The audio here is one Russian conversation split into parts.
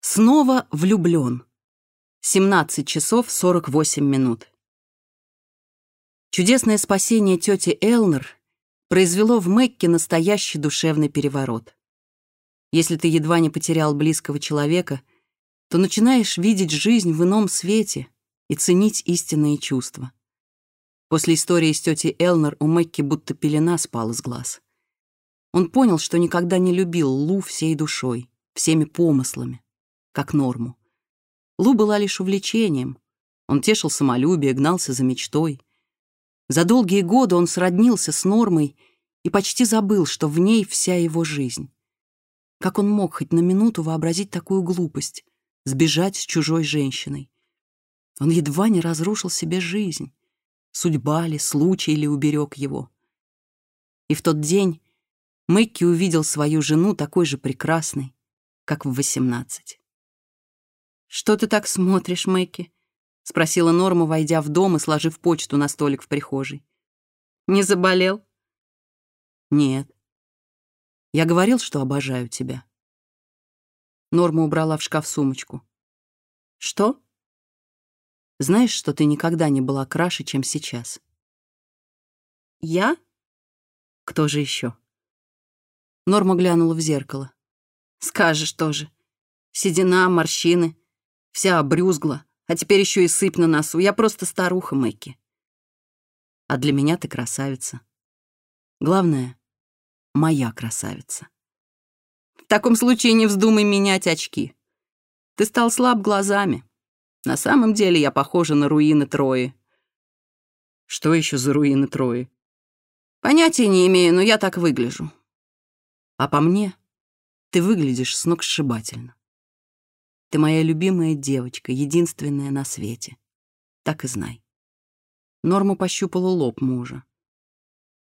Снова влюблён. 17 часов 48 минут. Чудесное спасение тёти Элнер произвело в Мэкке настоящий душевный переворот. Если ты едва не потерял близкого человека, то начинаешь видеть жизнь в ином свете и ценить истинные чувства. После истории с тетей Элнер у Мэкки будто пелена спала с глаз. Он понял, что никогда не любил Лу всей душой, всеми помыслами как норму. Лу была лишь увлечением. Он тешил самолюбие, гнался за мечтой. За долгие годы он сроднился с нормой и почти забыл, что в ней вся его жизнь. Как он мог хоть на минуту вообразить такую глупость — сбежать с чужой женщиной? Он едва не разрушил себе жизнь. Судьба ли, случай ли уберег его? И в тот день Мэкки увидел свою жену такой же прекрасной, как в восемнадцать. «Что ты так смотришь, Мэкки?» — спросила Норма, войдя в дом и сложив почту на столик в прихожей. «Не заболел?» «Нет. Я говорил, что обожаю тебя». Норма убрала в шкаф сумочку. «Что?» «Знаешь, что ты никогда не была краше, чем сейчас?» «Я?» «Кто же еще?» Норма глянула в зеркало. «Скажешь тоже. Седина, морщины. Вся обрюзгла, а теперь еще и сыпь на носу. Я просто старуха, Мэкки. А для меня ты красавица. Главное, моя красавица. В таком случае не вздумай менять очки. Ты стал слаб глазами. На самом деле я похожа на руины Трои. Что еще за руины Трои? Понятия не имею, но я так выгляжу. А по мне, ты выглядишь сногсшибательно. Ты моя любимая девочка, единственная на свете. Так и знай. Норма пощупала лоб мужа.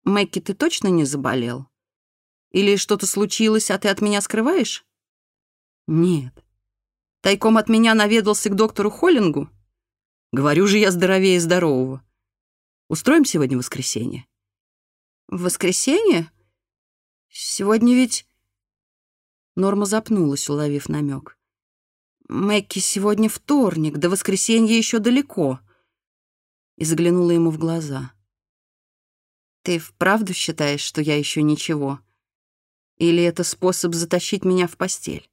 «Мэкки, ты точно не заболел? Или что-то случилось, а ты от меня скрываешь?» «Нет». «Тайком от меня наведался к доктору Холлингу?» «Говорю же я здоровее здорового. Устроим сегодня воскресенье?» «В воскресенье? Сегодня ведь...» Норма запнулась, уловив намек. «Мэкки, сегодня вторник, до воскресенья еще далеко». И заглянула ему в глаза. «Ты вправду считаешь, что я еще ничего? Или это способ затащить меня в постель?»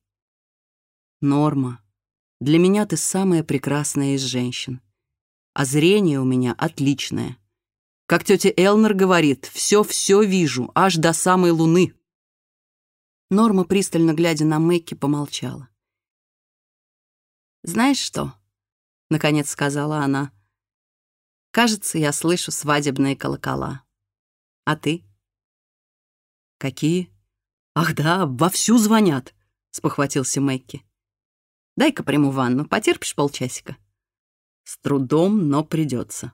«Норма, для меня ты самая прекрасная из женщин. А зрение у меня отличное. Как тетя Элнер говорит, все-все вижу, «Знаешь что?» — наконец сказала она. «Кажется, я слышу свадебные колокола. А ты?» «Какие?» «Ах да, вовсю звонят!» — спохватился Мэкки. «Дай-ка приму ванну, потерпишь полчасика?» «С трудом, но придется.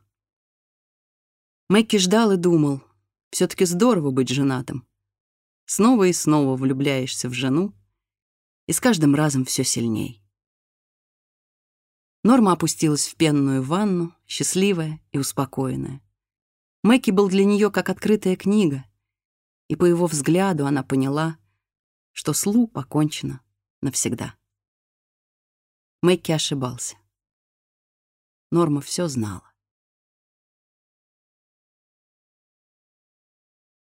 Мэкки ждал и думал. все таки здорово быть женатым. Снова и снова влюбляешься в жену, и с каждым разом все сильней. Норма опустилась в пенную ванну, счастливая и успокоенная. Мэки был для нее как открытая книга, и по его взгляду она поняла, что с Лу покончено навсегда. Мэки ошибался. Норма все знала.